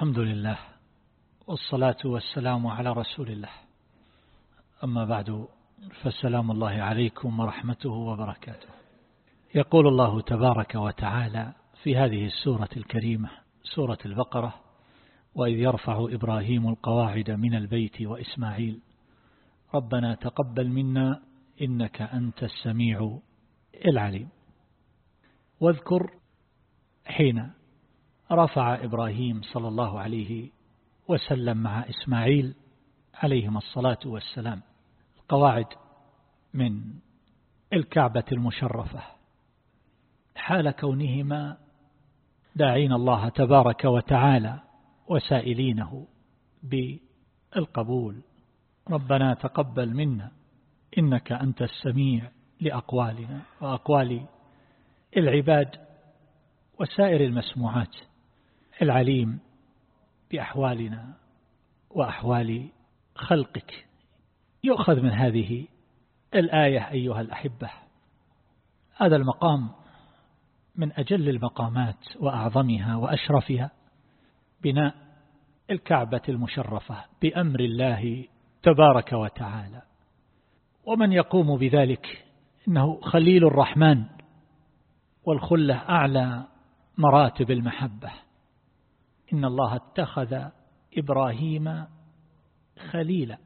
الحمد لله والصلاة والسلام على رسول الله. أما بعد فالسلام الله عليكم ورحمته وبركاته. يقول الله تبارك وتعالى في هذه السورة الكريمة سورة البقرة وإذ يرفع إبراهيم القواعد من البيت وإسماعيل ربنا تقبل منا إنك أنت السميع العليم. واذكر حين رفع إبراهيم صلى الله عليه وسلم مع إسماعيل عليهما الصلاة والسلام. القواعد من الكعبة المشرفة. حال كونهما داعين الله تبارك وتعالى وسائلينه بالقبول. ربنا تقبل منا إنك أنت السميع لأقوالنا وأقوال العباد وسائر المسموعات. العليم بأحوالنا وأحوال خلقك. يؤخذ من هذه الآية أيها الأحبة. هذا المقام من أجل المقامات وأعظمها وأشرفها بناء الكعبة المشرفة بأمر الله تبارك وتعالى. ومن يقوم بذلك إنه خليل الرحمن والخلة أعلى مراتب المحبة. إن الله اتخذ إبراهيم خليلا.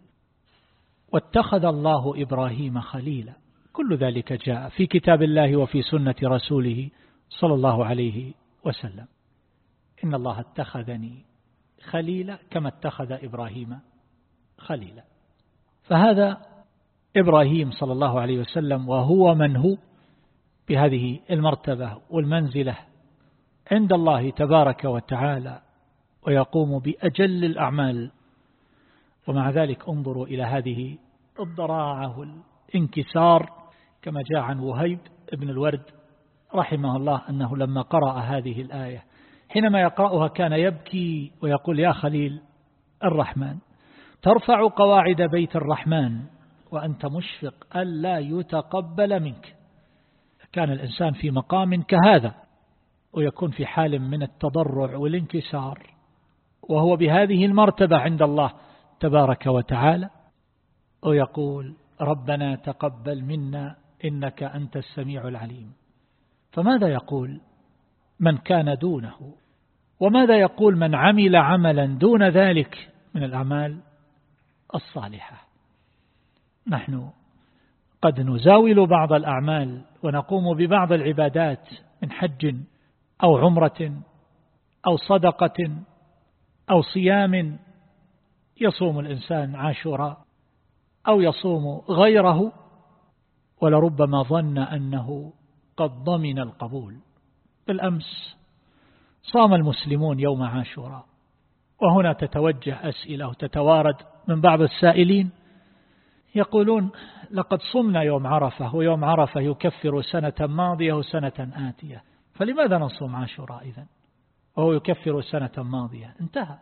واتخذ الله إبراهيم خليلا. كل ذلك جاء في كتاب الله وفي سنة رسوله صلى الله عليه وسلم. إن الله اتخذني خليلا كما اتخذ إبراهيم خليلا. فهذا إبراهيم صلى الله عليه وسلم وهو من هو بهذه المرتبة والمنزلة عند الله تبارك وتعالى ويقوم بأجل الأعمال. ومع ذلك انظروا إلى هذه الضراعة والانكسار كما جاء عن وهيب ابن الورد رحمه الله أنه لما قرأ هذه الآية حينما يقرأها كان يبكي ويقول يا خليل الرحمن ترفع قواعد بيت الرحمن وأنت مشفق ألا يتقبل منك. كان الإنسان في مقام كهذا ويكون في حال من التضرع والانكسار. وهو بهذه المرتبة عند الله تبارك وتعالى ويقول ربنا تقبل منا إنك أنت السميع العليم. فماذا يقول من كان دونه؟ وماذا يقول من عمل عملا دون ذلك من الأعمال الصالحة؟ نحن قد نزاول بعض الأعمال ونقوم ببعض العبادات من حج أو عمرة أو صدقة أو صيام يصوم الإنسان عاشوراء أو يصوم غيره ولربما ظن أنه قد ضمن القبول. بالأمس صام المسلمون يوم عاشوراء وهنا تتوجه أسئلة وتتوارد من بعض السائلين. يقولون لقد صمنا يوم عرفة ويوم عرفة يكفر سنة ماضية وسنة آتية فلماذا نصوم عاشوراء إذن؟ وهو يكفر سنة ماضية. انتهى.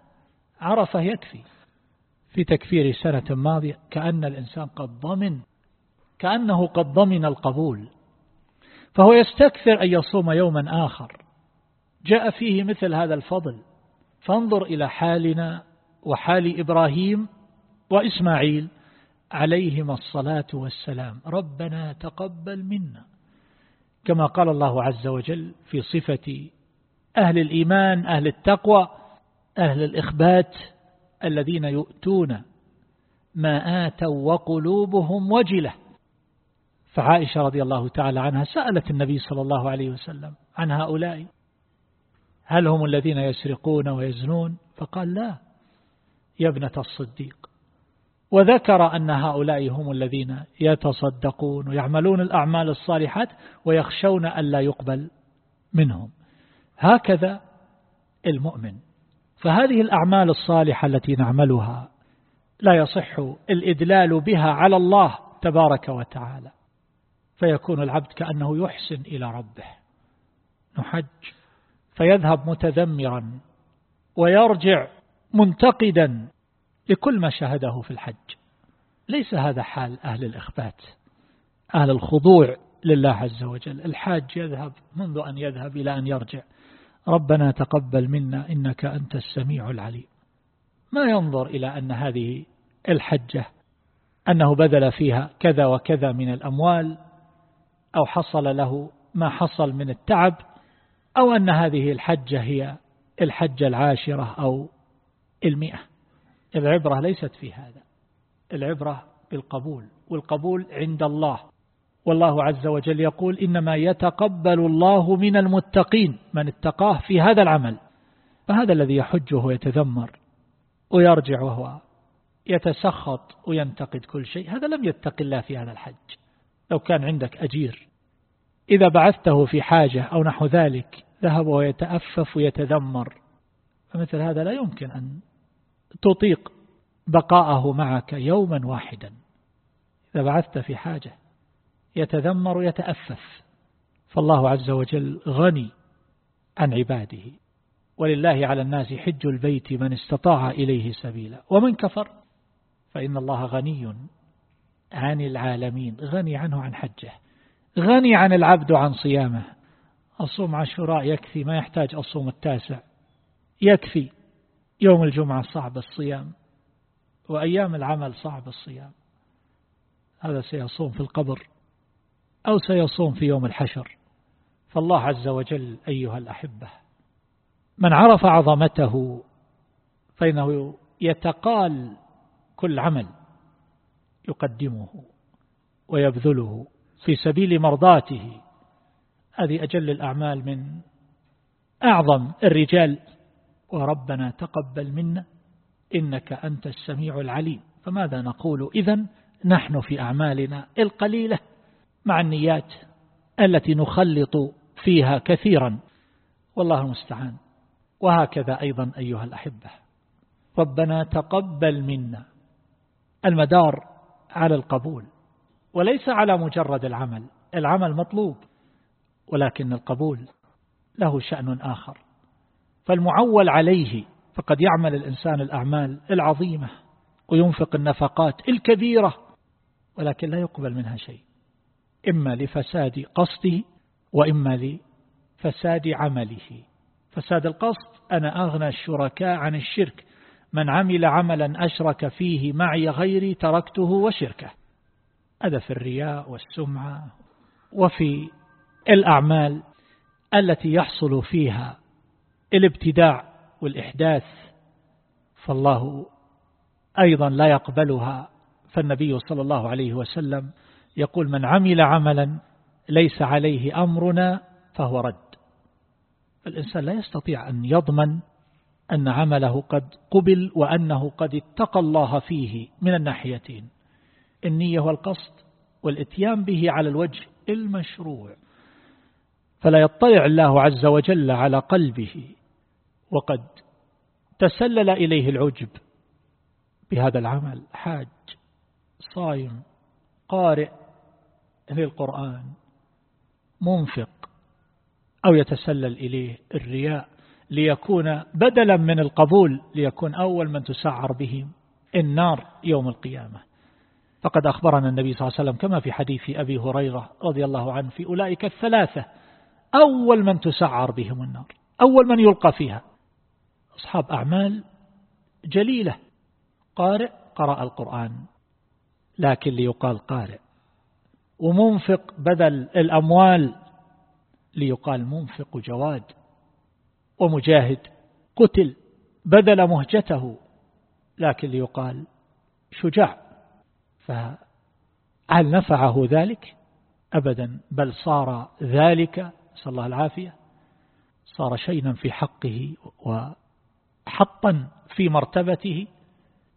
عرفة يكفي. في تكفير سنة ماضية كأن الإنسان قد ضمن كأنه قد ضمن القبول. فهو يستكثر أن يصوم يوما آخر. جاء فيه مثل هذا الفضل. فانظر إلى حالنا وحال إبراهيم وإسماعيل عليهما الصلاة والسلام. ربنا تقبل منا. كما قال الله عز وجل في صفة أهل الإيمان أهل التقوى أهل الإخبات الذين يؤتون ما آتوا وقلوبهم وجلة. فعائشة رضي الله تعالى عنها سألت النبي صلى الله عليه وسلم عن هؤلاء. هل هم الذين يسرقون ويزنون؟ فقال لا يا ابنة الصديق. وذكر أن هؤلاء هم الذين يتصدقون ويعملون الأعمال الصالحات ويخشون أن لا يقبل منهم. هكذا المؤمن. فهذه الأعمال الصالحة التي نعملها لا يصح الإدلال بها على الله تبارك وتعالى فيكون العبد كأنه يحسن إلى ربه. نحج فيذهب متذمرا ويرجع منتقدا لكل ما شاهده في الحج. ليس هذا حال أهل الإخبات أهل الخضوع لله عز وجل. الحاج يذهب منذ أن يذهب إلى أن يرجع. ربنا تقبل منا إنك أنت السميع العليم. ما ينظر إلى أن هذه الحجة أنه بذل فيها كذا وكذا من الأموال أو حصل له ما حصل من التعب أو أن هذه الحجة هي الحجة العاشرة أو المئة. العبرة ليست في هذا. العبرة بالقبول والقبول عند الله. والله عز وجل يقول إنما يتقبل الله من المتقين من اتقاه في هذا العمل فهذا الذي يحجه ويتذمر ويرجع وهو يتسخط وينتقد كل شيء هذا لم يتق الله في هذا الحج لو كان عندك أجير. إذا بعثته في حاجة أو نحو ذلك ذهب ويتأفف ويتذمر فمثل هذا لا يمكن أن تطيق بقاءه معك يوما واحدا. إذا بعثت في حاجة يتذمر ويتأفف فالله عز وجل غني عن عباده. ولله على الناس حج البيت من استطاع إليه سبيلا. ومن كفر فإن الله غني عن العالمين. غني عنه عن حجه. غني عن العبد عن صيامه. أصوم عشراء يكفي ما يحتاج أصوم التاسع. يكفي يوم الجمعة صعب الصيام وأيام العمل صعب الصيام. هذا سيصوم في القبر. أو سيصوم في يوم الحشر. فالله عز وجل أيها الأحبة من عرف عظمته فإنه يتقال كل عمل يقدمه ويبذله في سبيل مرضاته. هذه أجل الأعمال من أعظم الرجال. وربنا تقبل منا إنك أنت السميع العليم. فماذا نقول إذن؟ نحن في أعمالنا القليلة. مع النيات التي نخلط فيها كثيرا. والله المستعان. وهكذا أيضا أيها الأحبة. ربنا تقبل منا المدار على القبول وليس على مجرد العمل. العمل مطلوب ولكن القبول له شأن آخر. فالمعول عليه فقد يعمل الإنسان الأعمال العظيمة وينفق النفقات الكبيرة ولكن لا يقبل منها شيء. إما لفساد قصده وإما لفساد عمله. فساد القصد أنا أغنى الشركاء عن الشرك. من عمل عملا أشرك فيه معي غيري تركته وشركه. هذا في الرياء والسمعة وفي الأعمال التي يحصل فيها الابتداع والإحداث. فالله أيضا لا يقبلها. فالنبي صلى الله عليه وسلم يقول من عمل عملا ليس عليه أمرنا فهو رد. الإنسان لا يستطيع أن يضمن أن عمله قد قبل وأنه قد اتقى الله فيه من الناحيتين النية والقصد والإتيان به على الوجه المشروع. فلا يطلع الله عز وجل على قلبه وقد تسلل إليه العجب. بهذا العمل حاج صايم قارئ للقرآن منفق أو يتسلل إليه الرياء ليكون بدلا من القبول ليكون أول من تسعر بهم النار يوم القيامة. فقد أخبرنا النبي صلى الله عليه وسلم كما في حديث أبي هريرة رضي الله عنه في أولئك الثلاثة أول من تسعر بهم النار أول من يلقى فيها. أصحاب أعمال جليلة قارئ قرأ القرآن لكن ليقال قارئ. ومنفق بدل الأموال ليقال منفق جواد ومجاهد قتل بدل مهجته لكن ليقال شجاع. فهل نفعه ذلك؟ أبدا بل صار ذلك صلى الله العافية صار شينا في حقه وحطا في مرتبته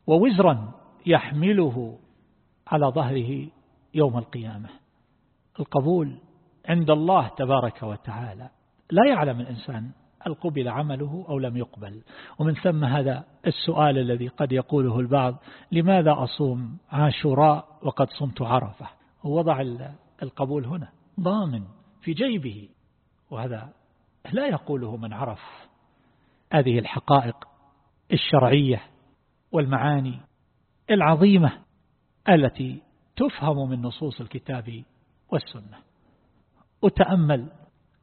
ووزرا يحمله على ظهره يوم القيامة. القبول عند الله تبارك وتعالى. لا يعلم الإنسان هل قبل عمله أو لم يقبل. ومن ثم هذا السؤال الذي قد يقوله البعض لماذا أصوم عاشوراء وقد صمت عرفة؟ ووضع القبول هنا ضامن في جيبه. وهذا لا يقوله من عرف هذه الحقائق الشرعية والمعاني العظيمة التي تفهم من نصوص الكتاب والسنة. وتأمل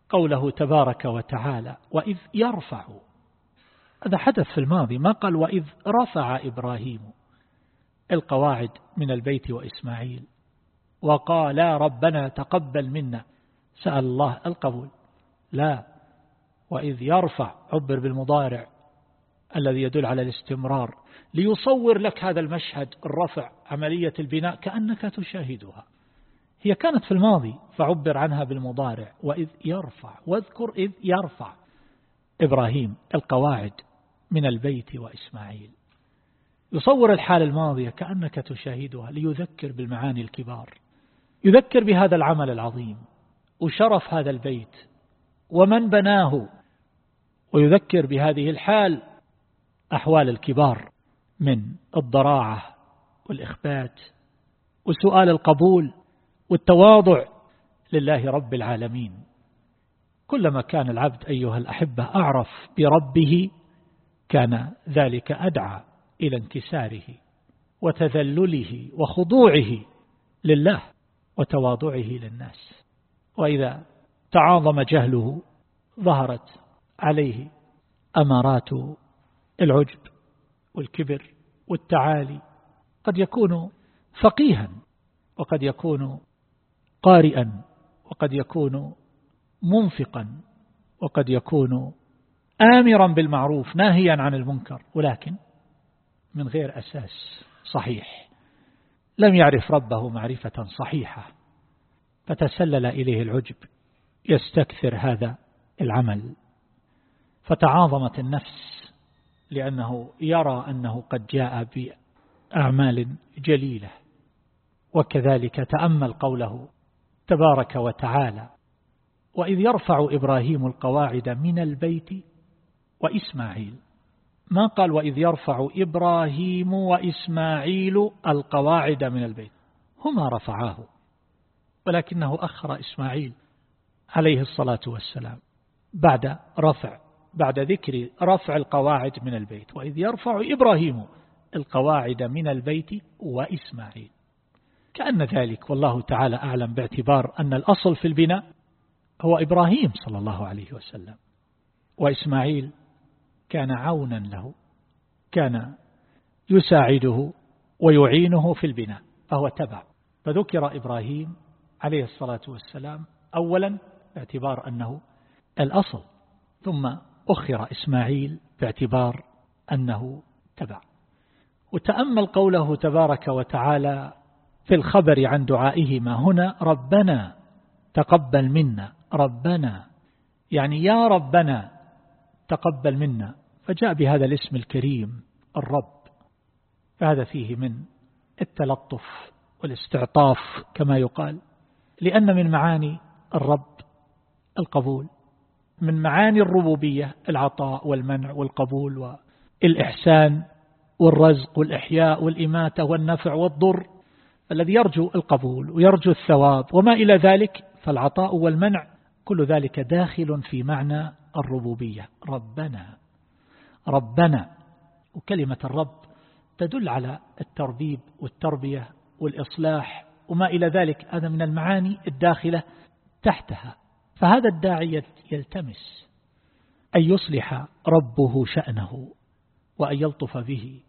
قوله تبارك وتعالى وإذ يرفع. هذا حدث في الماضي ما قال وإذ رفع إبراهيم القواعد من البيت وإسماعيل وقال ربنا تقبل منا. سأل الله القبول. لا وإذ يرفع عبر بالمضارع. الذي يدل على الاستمرار ليصور لك هذا المشهد الرفع عملية البناء كأنك تشاهدها. هي كانت في الماضي فعبر عنها بالمضارع وإذ يرفع واذكر إذ يرفع. إبراهيم القواعد من البيت وإسماعيل. يصور الحال الماضية كأنك تشاهدها ليذكر بالمعاني الكبار. يذكر بهذا العمل العظيم وشرف هذا البيت ومن بناه. ويذكر بهذه الحال أحوال الكبار من الضراعة والإخبات وسؤال القبول والتواضع لله رب العالمين. كلما كان العبد أيها الأحبة أعرف بربه كان ذلك أدعى إلى انكساره وتذلله وخضوعه لله وتواضعه للناس. وإذا تعاظم جهله ظهرت عليه أمارات العجب والكبر والتعالي قد يكون فقيها وقد يكون قارئا وقد يكون منفقا وقد يكون آمرا بالمعروف ناهيا عن المنكر ولكن من غير أساس صحيح. لم يعرف ربه معرفة صحيحة فتسلل إليه العجب يستكثر هذا العمل. فتعاظمت النفس لأنه يرى أنه قد جاء بأعمال جليلة وكذلك تأمل قوله تبارك وتعالى وإذ يرفع إبراهيم القواعد من البيت وإسماعيل. ما قال وإذ يرفع إبراهيم وإسماعيل القواعد من البيت هما رفعاه ولكنه أخر إسماعيل عليه الصلاة والسلام بعد رفع بعد ذكر رفع القواعد من البيت وإذ يرفع إبراهيم القواعد من البيت وإسماعيل. كأن ذلك والله تعالى أعلم باعتبار أن الأصل في البناء هو إبراهيم صلى الله عليه وسلم. وإسماعيل كان عونا له كان يساعده ويعينه في البناء فهو تبع. فذكر إبراهيم عليه الصلاة والسلام أولا باعتبار أنه الأصل. ثم أخر إسماعيل باعتبار أنه تبع. وتأمل قوله تبارك وتعالى في الخبر عن دعائهما هنا ربنا تقبل منا ربنا. يعني يا ربنا تقبل منا. فجاء بهذا الاسم الكريم الرب. فهذا فيه من التلطف والاستعطاف كما يقال لأن من معاني الرب القبول. من معاني الربوبية العطاء والمنع والقبول والإحسان والرزق والإحياء والإماتة والنفع والضر الذي يرجو القبول ويرجو الثواب وما إلى ذلك فالعطاء والمنع كل ذلك داخل في معنى الربوبية. ربنا ربنا وكلمة الرب تدل على التربيب والتربية والإصلاح وما إلى ذلك. هذا من المعاني الداخلة تحتها. فهذا الداعي يلتمس أن يصلح ربه شأنه وأن يلطف به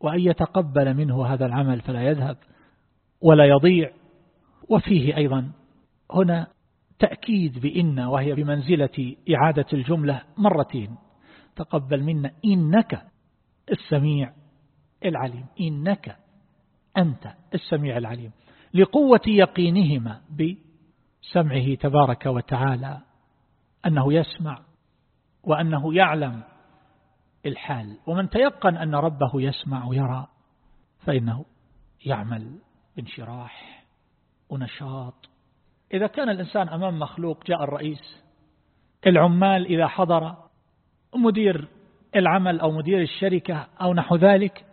وأن يتقبل منه هذا العمل فلا يذهب ولا يضيع. وفيه أيضا هنا تأكيد بإن وهي بمنزلة إعادة الجملة مرتين تقبل منا إنك السميع العليم إنك أنت السميع العليم لقوة يقينهما بسمعه تبارك وتعالى أنه يسمع وأنه يعلم الحال. ومن تيقن أن ربه يسمع ويرى فإنه يعمل بانشراح ونشاط. إذا كان الإنسان أمام مخلوق جاء الرئيس العمال إذا حضر مدير العمل أو مدير الشركة أو نحو ذلك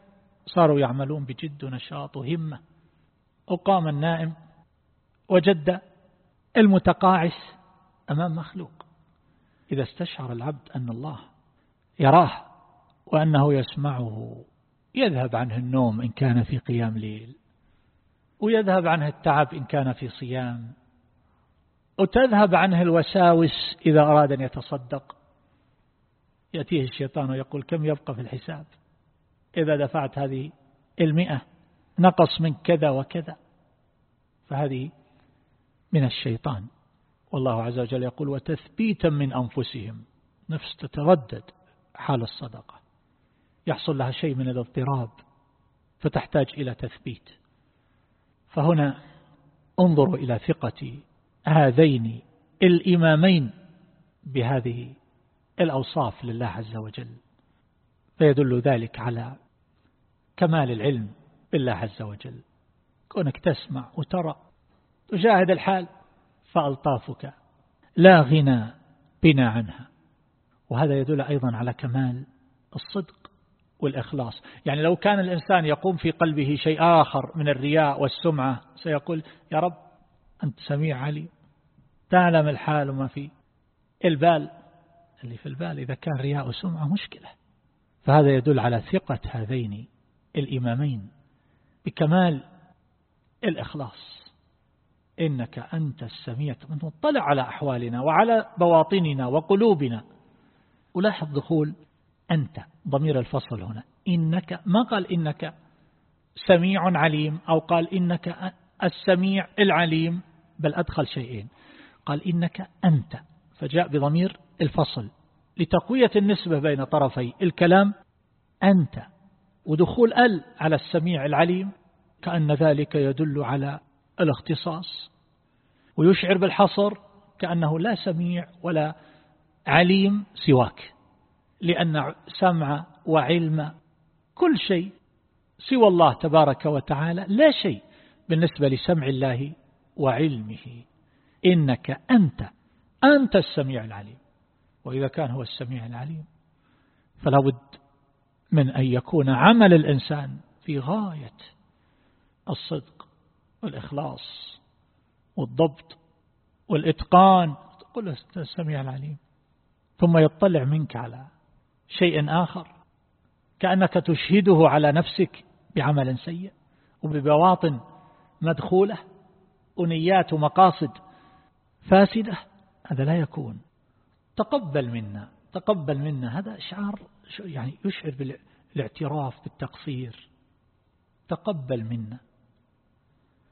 صاروا يعملون بجد ونشاط وهمة. وقام النائم وجد المتقاعس أمام مخلوق. إذا استشعر العبد أن الله يراه وأنه يسمعه يذهب عنه النوم إن كان في قيام ليل ويذهب عنه التعب إن كان في صيام وتذهب عنه الوساوس إذا أراد أن يتصدق. يأتيه الشيطان ويقول كم يبقى في الحساب؟ إذا دفعت هذه المئة نقص من كذا وكذا. فهذه من الشيطان. والله عز وجل يقول وتثبيتا من أنفسهم. نفس تتردد حال الصدقة. يحصل لها شيء من الاضطراب فتحتاج إلى تثبيت. فهنا انظروا إلى ثقة هذين الإمامين بهذه الأوصاف لله عز وجل. فيدل ذلك على كمال العلم بالله عز وجل. كونك تسمع وترى تشاهد الحال فألطافك. لا غنى بنا عنها. وهذا يدل أيضا على كمال الصدق والإخلاص. يعني لو كان الإنسان يقوم في قلبه شيء آخر من الرياء والسمعة سيقول يا رب أنت سميع علي. تعلم الحال وما في. البال اللي في البال إذا كان رياء وسمعة مشكلة. فهذا يدل على ثقة هذين الإمامين بكمال الإخلاص. إنك أنت السميع مطلع على أحوالنا وعلى بواطننا وقلوبنا. ولاحظ دخول أنت ضمير الفصل هنا. إنك ما قال إنك سميع عليم أو قال إنك السميع العليم بل أدخل شيئين. قال إنك أنت فجاء بضمير الفصل. لتقوية النسبة بين طرفي الكلام أنت. ودخول ال على السميع العليم كأن ذلك يدل على الاختصاص ويشعر بالحصر كأنه لا سميع ولا عليم سواك لأن سمع وعلم كل شيء سوى الله تبارك وتعالى لا شيء بالنسبة لسمع الله وعلمه. إنك أنت أنت السميع العليم وإذا كان هو السميع العليم فلا بد من أن يكون عمل الإنسان في غاية الصدق. والإخلاص والضبط والإتقان تقول السميع العليم ثم يطلع منك على شيء آخر كأنك تشهده على نفسك بعمل سيء وببواطن مدخولة ونيات ومقاصد فاسدة هذا لا يكون. تقبل منا تقبل منا هذا شعار يعني يشعر بالاعتراف بالتقصير. تقبل منا.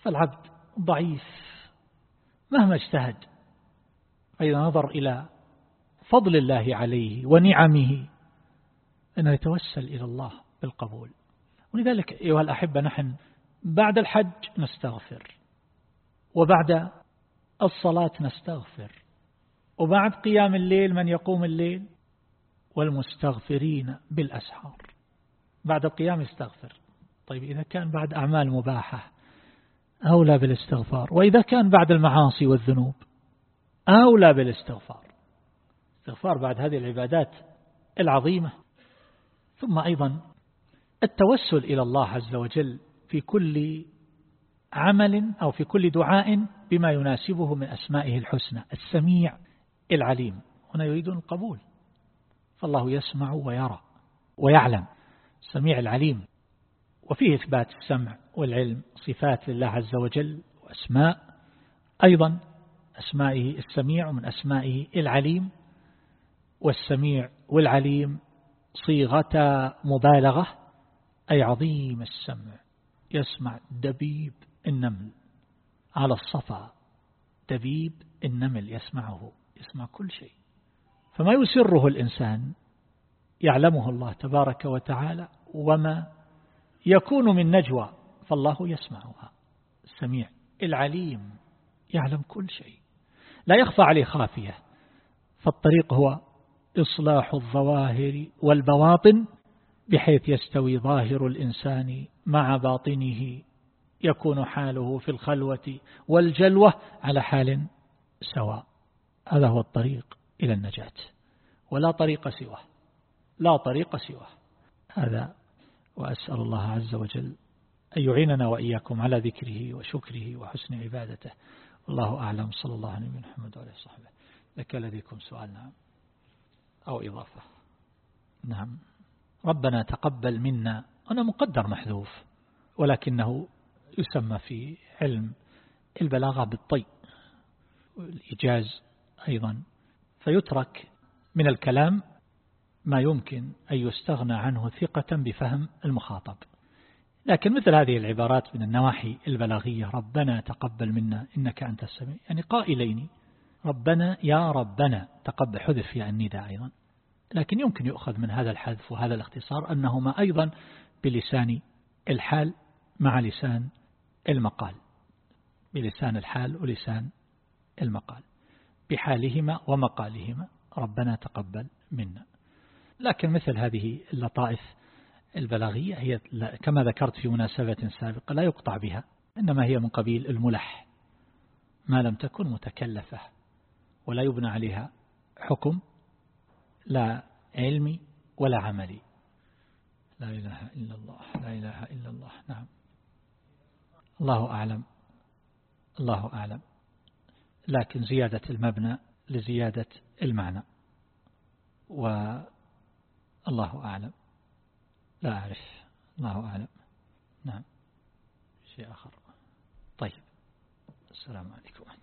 فالعبد ضعيف مهما اجتهد فإذا نظر إلى فضل الله عليه ونعمه أنه يتوسل إلى الله بالقبول. ولذلك أيها الأحبة نحن بعد الحج نستغفر وبعد الصلاة نستغفر وبعد قيام الليل من يقوم الليل والمستغفرين بالأسحار. بعد القيام يستغفر. طيب إذا كان بعد أعمال مباحة أولى بالاستغفار. وإذا كان بعد المعاصي والذنوب أولى بالاستغفار. استغفار بعد هذه العبادات العظيمة. ثم أيضا التوسل إلى الله عز وجل في كل عمل أو في كل دعاء بما يناسبه من أسمائه الحسنى السميع العليم. هنا يريدون القبول. فالله يسمع ويرى ويعلم. السميع العليم. وفيه إثبات السمع والعلم صفات لله عز وجل وأسماء. أيضا أسمائه السميع ومن أسمائه العليم والسميع والعليم صيغة مبالغة أي عظيم السمع يسمع دبيب النمل على الصفا دبيب النمل يسمعه يسمع كل شيء. فما يسره الإنسان؟ يعلمه الله تبارك وتعالى وما يكون من نجوى فالله يسمعها. السميع العليم يعلم كل شيء. لا يخفى عليه خافية. فالطريق هو إصلاح الظواهر والبواطن بحيث يستوي ظاهر الإنسان مع باطنه. يكون حاله في الخلوة والجلوة على حال سواء. هذا هو الطريق إلى النجاة. ولا طريق سواه. لا طريق سواه. هذا وأسأل الله عز وجل أن يعيننا وإياكم على ذكره وشكره وحسن عبادته. والله أعلم. صلى الله عليه محمد وعليه وصحبه. لك لديكم سؤال نعم. أو إضافة. نعم. ربنا تقبل منا. أنا مقدر محذوف ولكنه يسمى في علم البلاغة بالطي والإيجاز أيضا. فيترك من الكلام ما يمكن أن يستغنى عنه ثقة بفهم المخاطب. لكن مثل هذه العبارات من النواحي البلاغية ربنا تقبل منا إنك أنت السميع. يعني قائلين ربنا يا ربنا تقبل حذف يعني النداء أيضا. لكن يمكن يؤخذ من هذا الحذف وهذا الاختصار أنهما أيضا بلسان الحال مع لسان المقال. بلسان الحال ولسان المقال. بحالهما ومقالهما. ربنا تقبل منا. لكن مثل هذه اللطائف البلاغية هي كما ذكرت في مناسبة سابقة لا يقطع بها إنما هي من قبيل الملح ما لم تكن متكلفة ولا يبنى عليها حكم لا علمي ولا عملي. لا إله إلا الله لا إله إلا الله نعم. الله أعلم الله أعلم. لكن زيادة المبنى لزيادة المعنى والله أعلم. لا أعرف. الله أعلم. نعم. شيء آخر. طيب. السلام عليكم. الله